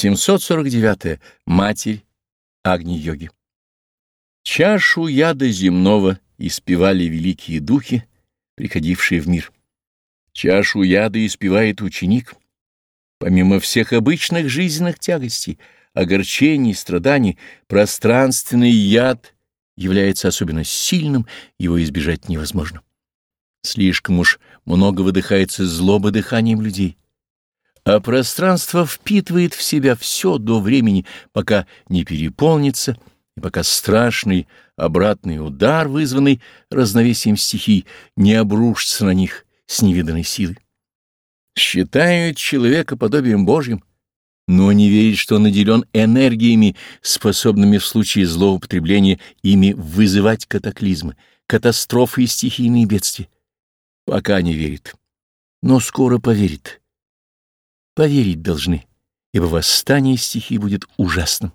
749. -е. Матерь Агни-йоги. Чашу яда земного испевали великие духи, приходившие в мир. Чашу яда испевает ученик. Помимо всех обычных жизненных тягостей, огорчений, страданий, пространственный яд является особенно сильным, его избежать невозможно. Слишком уж много выдыхается злобы дыханием людей а пространство впитывает в себя все до времени, пока не переполнится, и пока страшный обратный удар, вызванный равновесием стихий, не обрушится на них с невиданной силой. Считают человека подобием Божьим, но не верит, что он наделен энергиями, способными в случае злоупотребления ими вызывать катаклизмы, катастрофы и стихийные бедствия. Пока не верит, но скоро поверит Поверить должны, ибо восстание стихий будет ужасным.